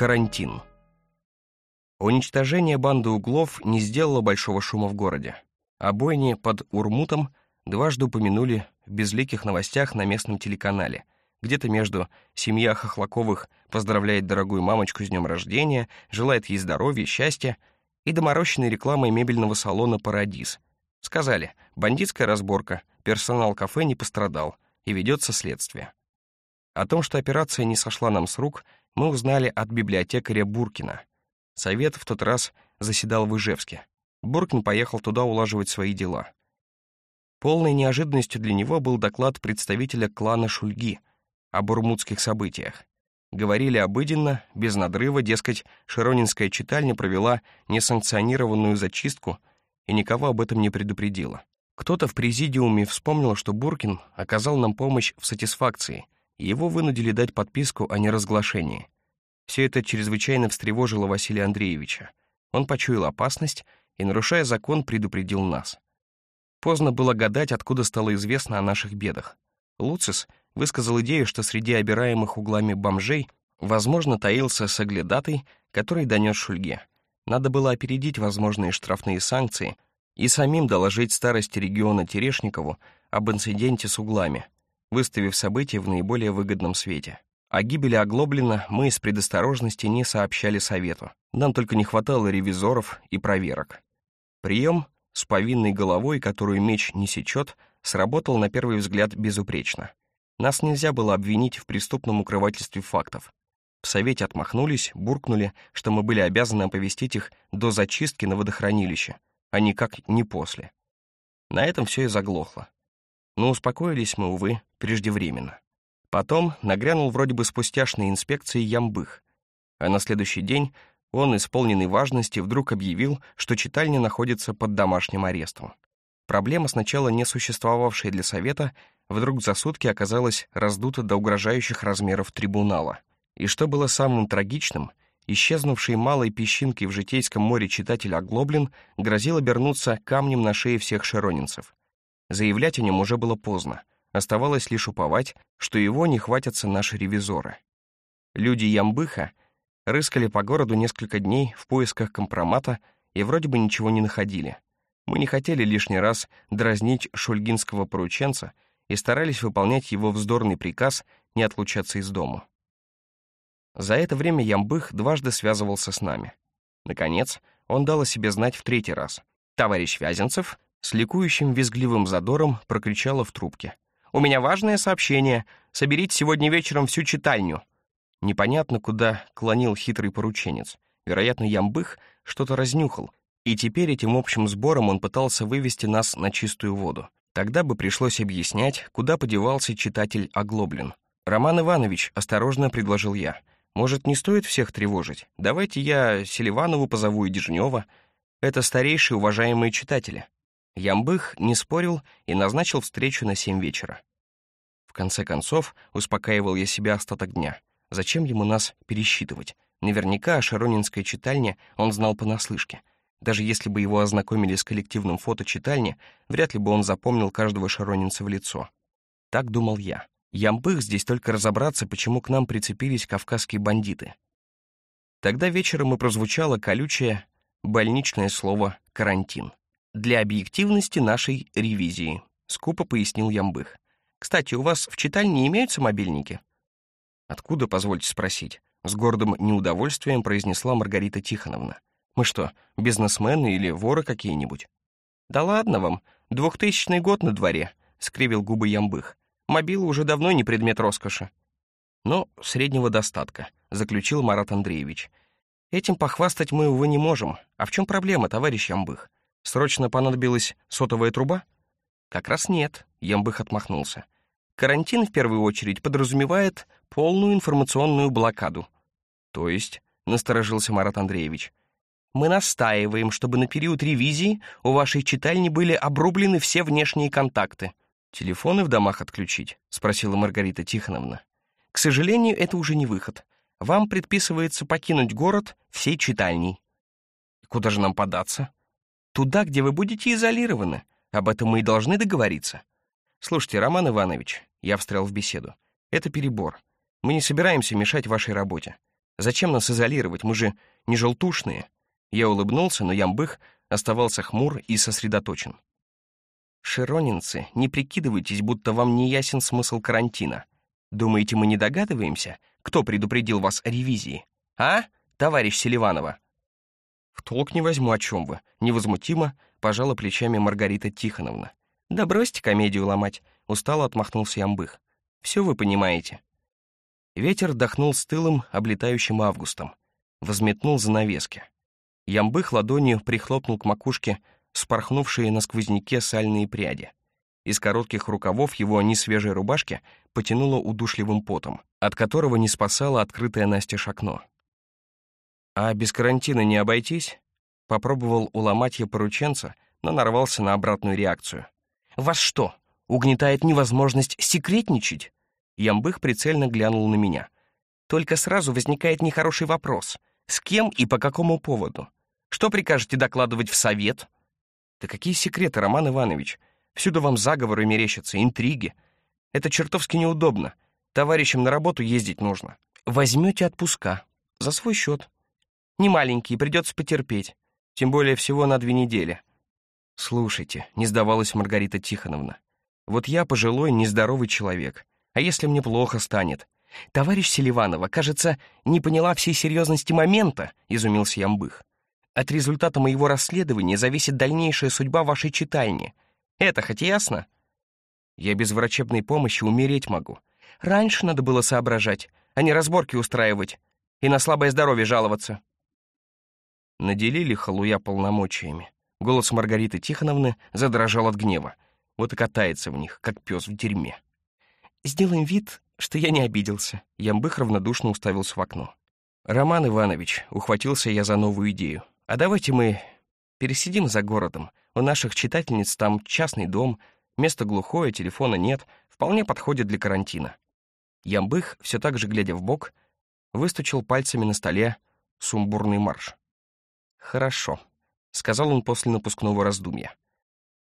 Карантин. Уничтожение банды углов не сделало большого шума в городе. О бойне под Урмутом дважды упомянули в безликих новостях на местном телеканале. Где-то между семья Хохлаковых поздравляет дорогую мамочку с днем рождения, желает ей здоровья, счастья, и доморощенной рекламой мебельного салона «Парадис». Сказали, бандитская разборка, персонал кафе не пострадал, и ведется следствие. О том, что операция не сошла нам с рук, мы узнали от библиотекаря Буркина. Совет в тот раз заседал в Ижевске. Буркин поехал туда улаживать свои дела. Полной неожиданностью для него был доклад представителя клана Шульги о бурмутских событиях. Говорили обыденно, без надрыва, дескать, Широнинская читальня провела несанкционированную зачистку и никого об этом не предупредила. Кто-то в президиуме вспомнил, что Буркин оказал нам помощь в сатисфакции, его вынудили дать подписку о неразглашении. Все это чрезвычайно встревожило Василия Андреевича. Он почуял опасность и, нарушая закон, предупредил нас. Поздно было гадать, откуда стало известно о наших бедах. Луцис высказал идею, что среди обираемых углами бомжей, возможно, таился соглядатый, который донес Шульге. Надо было опередить возможные штрафные санкции и самим доложить старости региона Терешникову об инциденте с углами, выставив события в наиболее выгодном свете. О гибели Оглоблина мы из предосторожности не сообщали совету. Нам только не хватало ревизоров и проверок. Прием с повинной головой, которую меч не сечет, сработал на первый взгляд безупречно. Нас нельзя было обвинить в преступном укрывательстве фактов. В Совете отмахнулись, буркнули, что мы были обязаны оповестить их до зачистки на водохранилище, а никак не после. На этом все и заглохло. Но успокоились мы, увы, преждевременно. Потом нагрянул вроде бы спустяшной инспекции Ямбых, а на следующий день он, исполненный важности, вдруг объявил, что читальня находится под домашним арестом. Проблема, сначала не существовавшая для Совета, вдруг за сутки оказалась раздута до угрожающих размеров трибунала. И что было самым трагичным, исчезнувший малой песчинкой в житейском море читатель Оглоблин грозил обернуться камнем на шее всех широнинцев. Заявлять о нем уже было поздно. Оставалось лишь уповать, что его не хватятся наши ревизоры. Люди Ямбыха рыскали по городу несколько дней в поисках компромата и вроде бы ничего не находили — мы не хотели лишний раз дразнить шульгинского порученца и старались выполнять его вздорный приказ не отлучаться из дома. За это время Ямбых дважды связывался с нами. Наконец, он дал о себе знать в третий раз. «Товарищ Вязенцев» с ликующим визгливым задором прокричала в трубке. «У меня важное сообщение. Соберите сегодня вечером всю читальню». Непонятно, куда клонил хитрый порученец. Вероятно, Ямбых что-то разнюхал и теперь этим общим сбором он пытался вывести нас на чистую воду. Тогда бы пришлось объяснять, куда подевался читатель Оглоблин. «Роман Иванович», — осторожно предложил я, — «может, не стоит всех тревожить? Давайте я Селиванову позову и Дежнева. Это старейшие уважаемые читатели». Ямбых не спорил и назначил встречу на семь вечера. В конце концов, успокаивал я себя остаток дня. Зачем ему нас пересчитывать? Наверняка о Шаронинской читальне он знал понаслышке. Даже если бы его ознакомили с коллективным фото читальни, вряд ли бы он запомнил каждого шаронинца в лицо. Так думал я. Ямбых здесь только разобраться, почему к нам прицепились кавказские бандиты. Тогда вечером и прозвучало колючее больничное слово «карантин». «Для объективности нашей ревизии», — скупо пояснил Ямбых. «Кстати, у вас в читальне имеются мобильники?» «Откуда, позвольте спросить?» — с гордым неудовольствием произнесла Маргарита Тихоновна. Мы что, бизнесмены или воры какие-нибудь? Да ладно вам, двухтысячный год на дворе, скривил губы Ямбых. Мобилы уже давно не предмет роскоши. Но среднего достатка, заключил Марат Андреевич. Этим похвастать мы, увы, не можем. А в чем проблема, товарищ Ямбых? Срочно понадобилась сотовая труба? Как раз нет, Ямбых отмахнулся. Карантин, в первую очередь, подразумевает полную информационную блокаду. То есть, насторожился Марат Андреевич, мы настаиваем, чтобы на период ревизии у вашей читальни были обрублены все внешние контакты. Телефоны в домах отключить? спросила Маргарита Тихоновна. К сожалению, это уже не выход. Вам предписывается покинуть город всей читальней. Куда же нам податься? Туда, где вы будете изолированы. Об этом мы и должны договориться. Слушайте, Роман Иванович, я встрял в беседу. Это перебор. Мы не собираемся мешать вашей работе. Зачем нас изолировать? Мы же не желтушные». Я улыбнулся, но Ямбых оставался хмур и сосредоточен. «Широнинцы, не прикидывайтесь, будто вам не ясен смысл карантина. Думаете, мы не догадываемся, кто предупредил вас о ревизии? А, товарищ Селиванова?» «В толк не возьму, о чем вы», — невозмутимо пожала плечами Маргарита Тихоновна. «Да бросьте комедию ломать», — устало отмахнулся Ямбых. «Все вы понимаете». Ветер дохнул стылым, облетающим августом. Возметнул занавески. Ямбых ладонью прихлопнул к макушке спорхнувшие на сквозняке сальные пряди. Из коротких рукавов его несвежей рубашки потянуло удушливым потом, от которого не спасало открытое настежь окно. «А без карантина не обойтись?» Попробовал уломать я порученца, но нарвался на обратную реакцию. «Вас что, угнетает невозможность секретничать?» Ямбых прицельно глянул на меня. Только сразу возникает нехороший вопрос. С кем и по какому поводу? Что прикажете докладывать в совет? Да какие секреты, Роман Иванович? Всюду вам заговоры мерещатся, интриги. Это чертовски неудобно. Товарищам на работу ездить нужно. Возьмете отпуска. За свой счет. Не маленький, придется потерпеть. Тем более всего на две недели. Слушайте, не сдавалась Маргарита Тихоновна. Вот я пожилой, нездоровый человек. А если мне плохо станет? Товарищ Селиванова, кажется, не поняла всей серьезности момента, изумился Ямбых. От результата моего расследования зависит дальнейшая судьба вашей читальни. Это хоть ясно? Я без врачебной помощи умереть могу. Раньше надо было соображать, а не разборки устраивать и на слабое здоровье жаловаться. Наделили халуя полномочиями. Голос Маргариты Тихоновны задрожал от гнева. Вот и катается в них, как пес в дерьме. «Сделаем вид, что я не обиделся». Ямбых равнодушно уставился в окно. «Роман Иванович», — ухватился я за новую идею, «а давайте мы пересидим за городом. У наших читательниц там частный дом, место глухое, телефона нет, вполне подходит для карантина». Ямбых, все так же глядя в бок, выстучил пальцами на столе сумбурный марш. «Хорошо», — сказал он после напускного раздумья.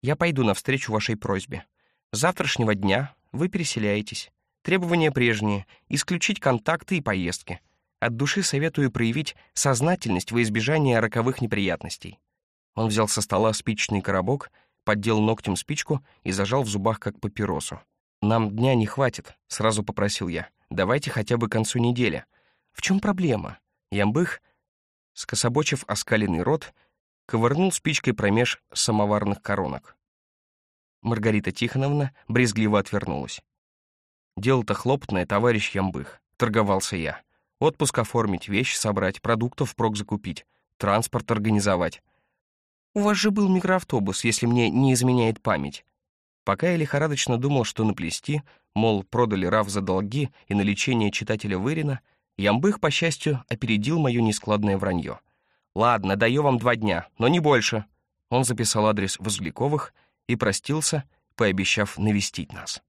«Я пойду навстречу вашей просьбе. С завтрашнего дня вы переселяетесь. Требования прежние — исключить контакты и поездки. От души советую проявить сознательность во избежание роковых неприятностей». Он взял со стола спичный коробок, поддел ногтем спичку и зажал в зубах как папиросу. «Нам дня не хватит», — сразу попросил я. «Давайте хотя бы к концу недели». «В чем проблема?» Ямбых скособочив оскаленный рот, ковырнул спичкой промеж самоварных коронок. Маргарита Тихоновна брезгливо отвернулась. «Дело-то хлопотное, товарищ Ямбых», — торговался я. «Отпуск оформить, вещи собрать, продуктов впрок закупить, транспорт организовать. У вас же был микроавтобус, если мне не изменяет память». Пока я лихорадочно думал, что наплести, мол, продали РАВ за долги и на лечение читателя Вырина — Ямбых, по счастью, опередил мое нескладное вранье. «Ладно, даю вам два дня, но не больше». Он записал адрес Возгляковых и простился, пообещав навестить нас.